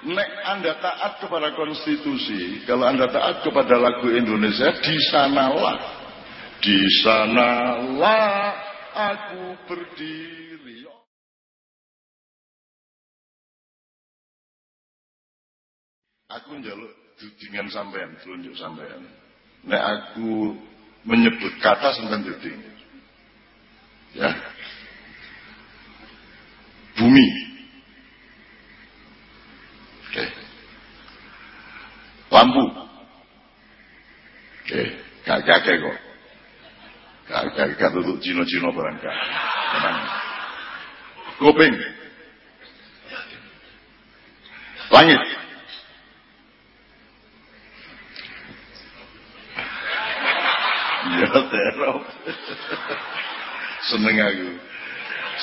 Nek Anda taat kepada konstitusi, kalau Anda taat kepada lagu Indonesia, di sanalah, di sanalah aku berdiri. Aku njaluk dudingan sampean, telunjuk sampean. Nek aku menyebut kata sampean duding. Ya. Bumi. Oke. Lampu. Oke, gak kakek kok. Gak tutup Cino-Cino. Tenang. Kuping. Langit. Ya terop. Seneng aku.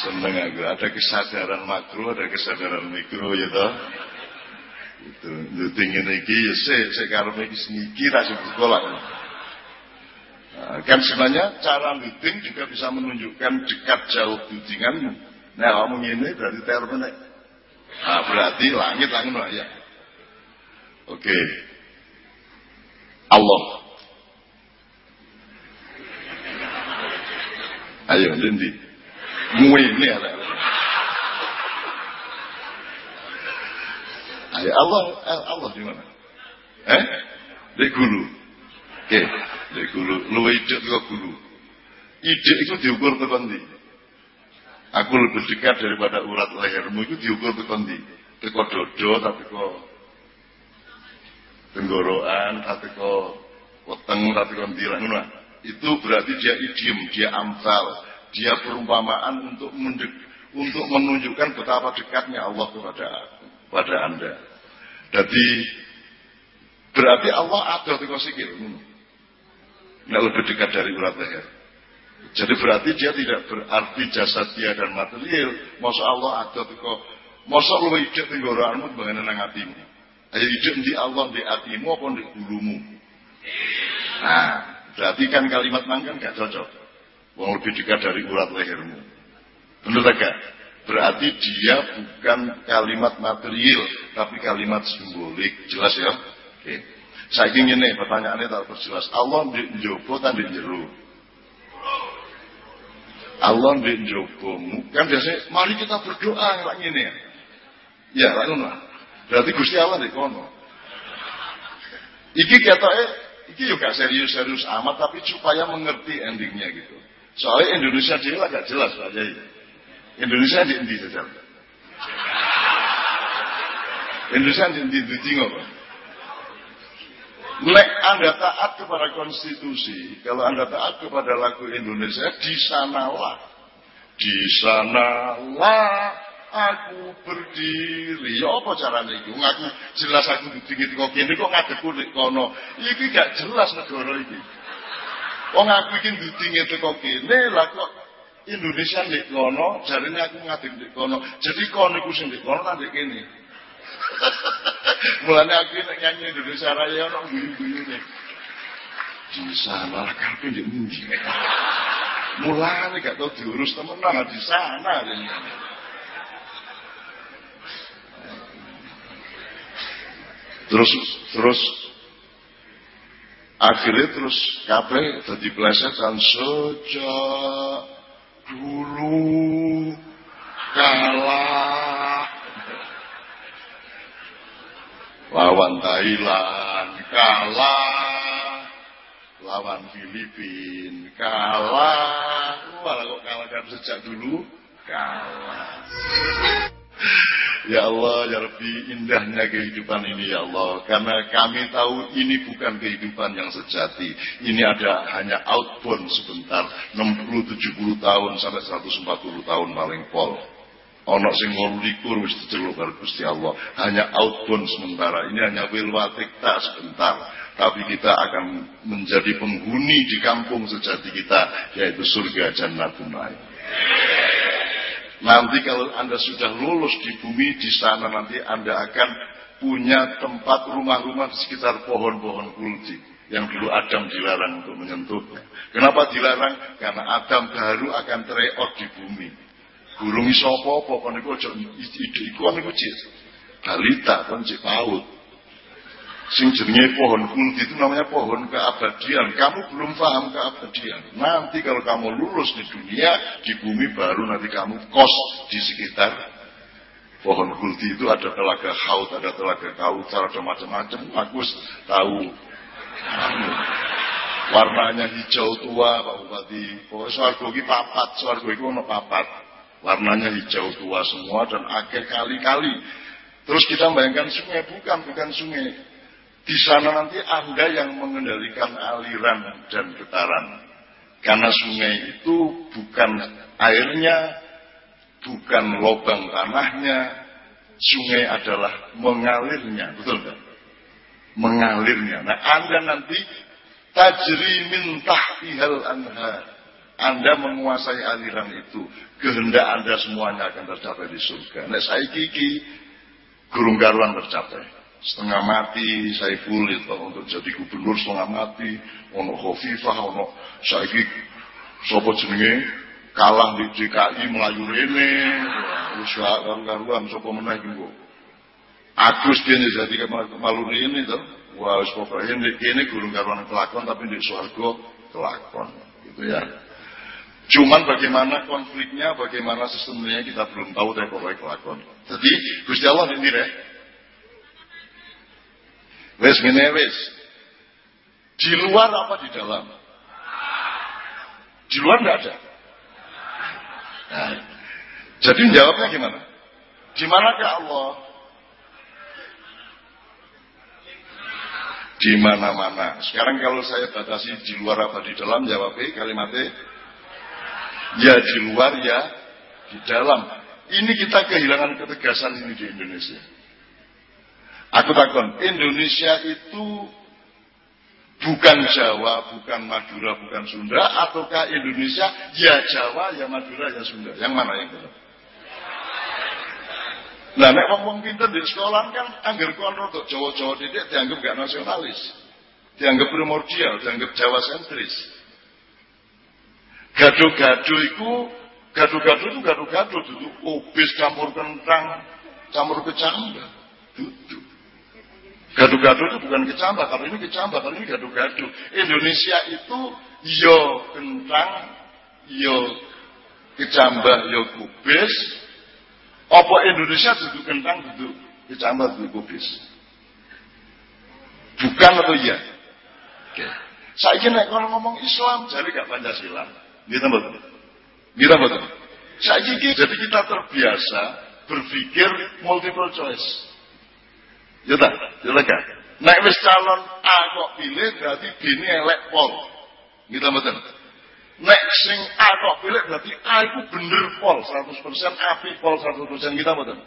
Seneng aku. Ada kesadaran makro, ada kesadaran mikro ya toh. Itu. Luting ini iki ya se, se karep iki seniki ra sekolah. Nah, kan sebenarnya cara luting juga bisa menunjukkan dekat jauh lutinganmu. Nah, kamu ini berarti teror menek. Nah, berarti langit langit ya. Oke. Allah. Ayo, Lendi. Mue ini ada. Ayo, Allah, Allah di mana? Eh? Di gulu. Oke, di gulu. Lu ijek ke gulu. Ijek itu diukur ke kondi. Aku lebih dekat daripada urat lehermu itu diukur ke kondi. Teko dodo, tapi kok tenggorokan, tapi kok weteng, tapi kok ndirang, itu berarti dia idiom, dia amsal, dia perumpamaan untuk mendek, untuk menunjukkan betapa dekatnya Allah kepada pada anda. Jadi berarti Allah ada di sikil, nggak lebih dekat dari urat leher. Jadi berarti dia tidak berarti jasad dia dan material. Masa Allah ada di Masa lu hidup di goraanmu bagaimana nang hatimu. Ayo hidup di Allah di hatimu apa di bulumu. Nah, Berarti kan kalimat mangkan gak cocok. Wong lebih dekat dari urat lehermu. Benar tak? Berarti dia bukan kalimat material, tapi kalimat simbolik. Jelas ya? Oke. Saya ingin nih pertanyaannya tak perjelas. Allah di tan di jero. Allah di njobomu. Kan biasanya, mari kita berdoa kayak gini ya. Ya, lah. Berarti Gusti Allah di kono. Iki eh Iki juga serius-serius amat, tapi supaya mengerti endingnya gitu. Soalnya Indonesia dia agak jelas Pak Jai. Indonesia di endi saja. Indonesia di endi di apa? Lek Anda taat kepada konstitusi, kalau Anda taat kepada lagu Indonesia, di sanalah, di sanalah aku berdiri. Ya apa carane iku? Ngaku jelas aku berdiri kok kene kok ngadepku nek kono. Iki gak jelas negara iki. Wong aku iki berdiri teko kene lah kok Indonesia nek kono, jarine aku ngadep nek kono. Jadi kono iku sing nek kono nek kene. Mulane aku nek nyanyi Indonesia Raya ono guyu-guyune. Di sana karepe ndek ndi? Mulane gak tau diurus temenan di sana. Terus terus akhirnya terus kape tadi plesetan sejak dulu kalah lawan Thailand kalah. Lawan Filipina kalah. Kok kalah kan sejak dulu? Kalah Ya Allah, ya Rabbi, indahnya kehidupan ini ya Allah. Karena kami tahu ini bukan kehidupan yang sejati. Ini ada hanya outbound sebentar. 60-70 tahun sampai 140 tahun paling pol. Ono sing likur wis diceluk Gusti Allah. Hanya outbound sementara. Ini hanya wilwatikta sebentar. Tapi kita akan menjadi penghuni di kampung sejati kita. Yaitu surga Jannatun Naim. Nanti kalau Anda sudah lulus di bumi, di sana nanti Anda akan punya tempat rumah-rumah di sekitar pohon-pohon kulti yang dulu Adam dilarang untuk menyentuhnya. Kenapa dilarang? Karena Adam baru akan tereot di bumi. Burung iso apa-apa, kan iku aja ide iku kan iku balita kan paut. Sing jenenge pohon kulti itu namanya pohon keabadian. Kamu belum paham keabadian. Nanti kalau kamu lulus di dunia, di bumi baru nanti kamu kos di sekitar pohon kulti itu ada telaga haut, ada telaga kautsar, ada macam-macam. Bagus tahu. Warnanya hijau tua, Pak Bupati. Pokoknya suarga ini papat, suarga ini ono papat. Warnanya hijau tua semua dan akhir kali-kali. Terus kita bayangkan sungai, bukan, bukan sungai di sana nanti Anda yang mengendalikan aliran dan getaran. Karena sungai itu bukan airnya, bukan lubang tanahnya. Sungai adalah mengalirnya, betul kan? Mengalirnya. Nah, Anda nanti tajri min tahtihal anhar. Anda menguasai aliran itu. Kehendak Anda semuanya akan tercapai di surga. Nah, saya kiki, gurung garuan tercapai setengah mati saya itu untuk jadi gubernur. Setengah mati ono Khofifah ono saiki sapa jenenge? Kalah di DKI melayu rene. Wis karuan sapa meneh iki Agus dia jadi malu ini tuh wah wis pokoke ini gurung karuan kelakon tapi di swarga kelakon. Gitu ya. Cuman bagaimana konfliknya, bagaimana sistemnya kita belum tahu dari kelakon. Jadi Gusti Allah ini deh, Wes ngene. Di luar apa di dalam? Di luar enggak ada. Nah, jadi jawabnya gimana? Di manakah Allah? Di mana-mana. Sekarang kalau saya batasi di luar apa di dalam, jawabnya kalimatnya ya di luar ya di dalam. Ini kita kehilangan ketegasan ini di Indonesia. Aku takon, Indonesia itu bukan Jawa, bukan Madura, bukan Sunda, ataukah Indonesia ya Jawa, ya Madura, ya Sunda? Yang mana yang benar? Nah, nek wong pinter di sekolah kan angger kon rodok Jawa-Jawa didik dianggap gak nasionalis. Dianggap primordial, dianggap Jawa sentris. Gado-gado itu gado-gado itu gado-gado itu obis campur kentang, campur kecambah. Duduk. Gadu-gadu itu bukan kecambah, kalau ini kecambah, kalau ini gadu-gadu. Indonesia itu yo kentang, yo kecambah, yo kubis. Apa Indonesia duduk kentang, duduk kecambah, duduk kubis? Bukan atau iya? Oke. Saya kira kalau ngomong Islam, jadi gak Pancasila. Gitu betul. Gitu betul. Saya kira jadi kita terbiasa berpikir multiple choice. Ya tak? Ya kan? Nek wis calon A kok pilih berarti B ini elek pol. Gitu mboten. Nek sing A kok pilih berarti A itu bener pol 100%, api pol 100% kita mboten.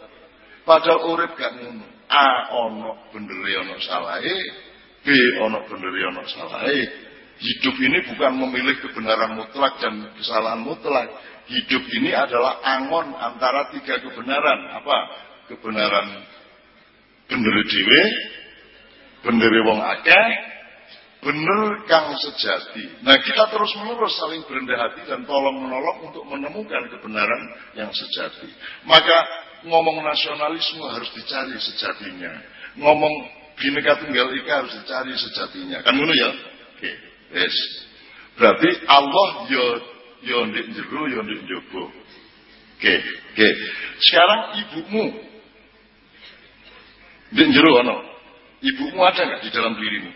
Padahal urip gak ngono. A ono bener ono salahe, B ono bener ono salahe. Hidup ini bukan memilih kebenaran mutlak dan kesalahan mutlak. Hidup ini adalah angon antara tiga kebenaran. Apa? Kebenaran bener dhewe bener wong akeh bener kang sejati. Nah kita terus menerus saling berendah hati dan tolong menolong untuk menemukan kebenaran yang sejati. Maka ngomong nasionalisme harus dicari sejatinya. Ngomong bineka tunggal ika harus dicari sejatinya. Kan ngono ya? Oke yes berarti Allah yo yo ndek jero yo ndek njaba oke oke. Sekarang ibumu di jero ono. Ibumu ada nggak di dalam dirimu?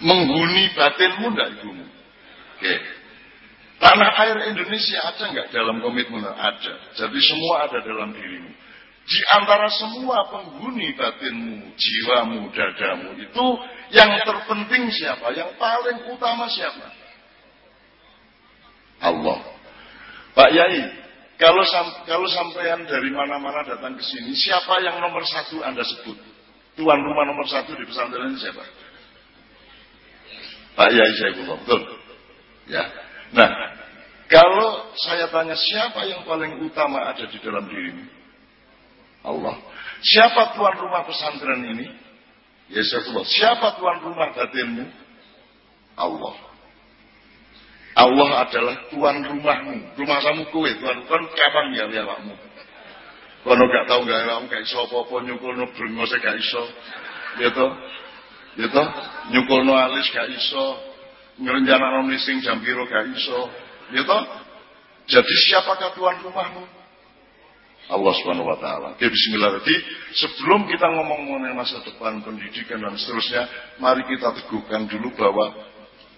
Menghuni batinmu enggak ibumu? Oke. Tanah air Indonesia ada nggak dalam komitmen? Ada. Jadi semua ada dalam dirimu. Di antara semua penghuni batinmu, jiwamu, dadamu itu yang terpenting siapa? Yang paling utama siapa? Allah. Pak Yai, kalau kalau sampean dari mana-mana datang ke sini, siapa yang nomor satu Anda sebut? Tuan rumah nomor satu di pesantren ini siapa? Pak Yai Saifullah, betul? Ya. Nah, kalau saya tanya siapa yang paling utama ada di dalam dirimu? Allah. Siapa tuan rumah pesantren ini? Ya Saifullah. Siapa tuan rumah batinmu? Allah. Allah adalah tuan rumahmu. Rumah kamu kue, tuan kan kapan ya awakmu. Kono gak tau gak kamu gak iso apa-apa nyukul no brengose gak iso. Ya toh? Ya? Nyukul no alis gak iso. Ngerencana no lising jam piro gak iso. Ya toh? Jadi siapakah tuan rumahmu? Allah Subhanahu wa taala. Oke, bismillah. Jadi sebelum kita ngomong mengenai masa depan pendidikan dan seterusnya, mari kita teguhkan dulu bahwa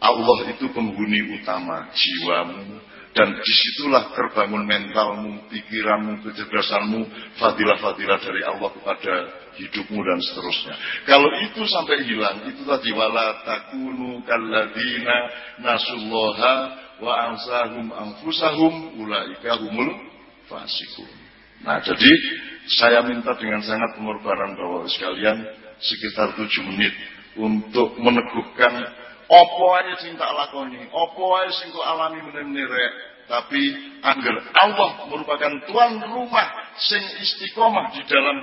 Allah itu penghuni utama jiwamu, dan di situlah terbangun mentalmu, pikiranmu, kecerdasanmu, fadilah-fadilah dari Allah kepada hidupmu dan seterusnya. Kalau itu sampai hilang, itu tadi wala takunu kalladina nasullaha wa ansahum anfusahum ulaika humul fasikun. Nah, jadi saya minta dengan sangat pengorbanan bahwa sekalian sekitar tujuh menit untuk meneguhkan apa aja sing tak lakoni, apa aja sing alami menirek. Tapi agar Allah merupakan tuan rumah sing istiqomah di dalam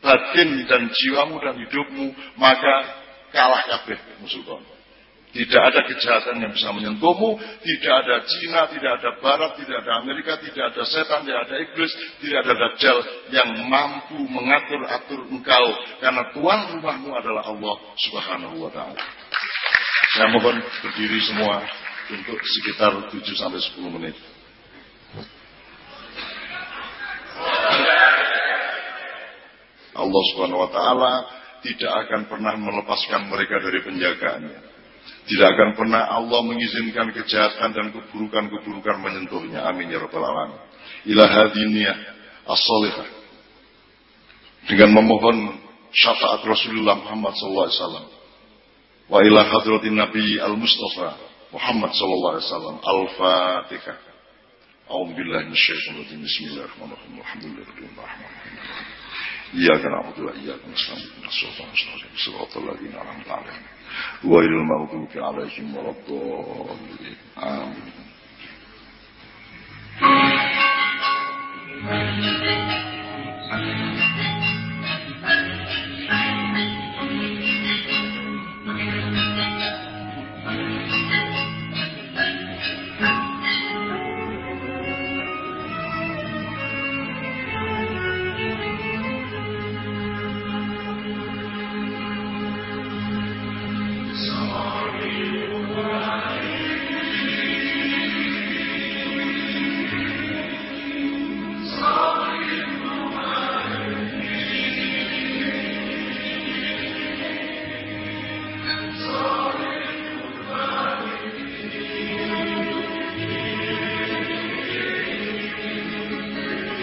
batin dan jiwamu dan hidupmu, maka kalah kabeh musuh tidak ada kejahatan yang bisa menyentuhmu, tidak ada Cina, tidak ada Barat, tidak ada Amerika, tidak ada setan, tidak ada iblis, tidak ada dajjal yang mampu mengatur-atur engkau karena tuan rumahmu adalah Allah Subhanahu wa taala. Saya mohon berdiri semua untuk sekitar 7 sampai 10 menit. Allah Subhanahu wa taala tidak akan pernah melepaskan mereka dari penjagaannya. Tidak akan pernah Allah mengizinkan kejahatan dan keburukan-keburukan menyentuhnya. Amin ya rabbal alamin. Ila hadiniyah as-salihah. Dengan memohon syafaat Rasulullah Muhammad SAW wa ila hadratin Nabi al-Mustafa Muhammad sallallahu alaihi wasallam al-Fatihah أعوذ بالله من الشيطان الرجيم. بسم الله الرحمن الرحيم. الحمد لله رب العالمين. إياك نعبد وإياك نستعين. اهدنا الصراط المستقيم. صراط الذين أنعمت عليهم. غير المغضوب عليهم ولا الضالين. آمين.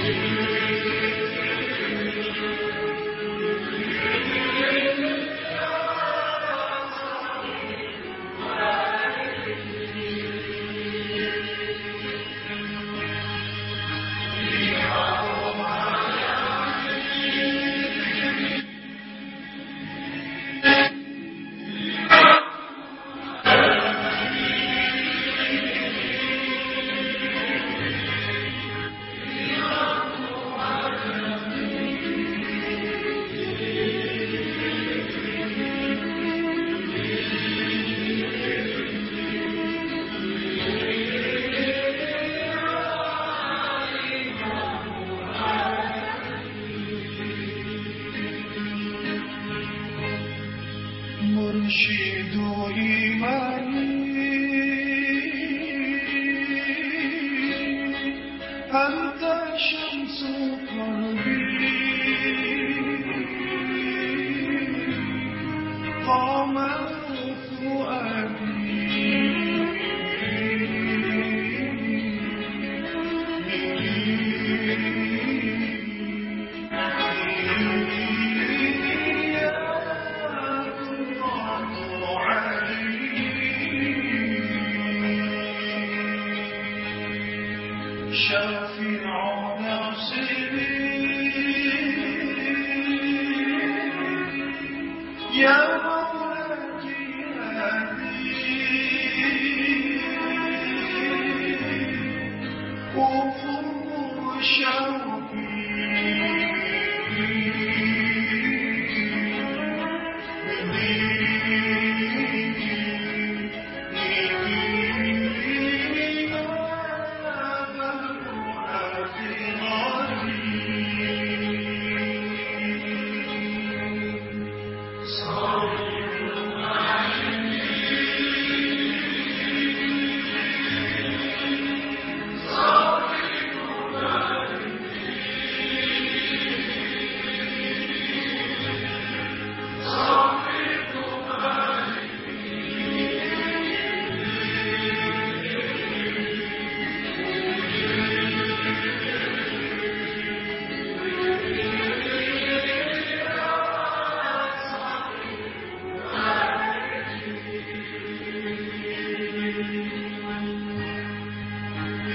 you.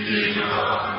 Dina.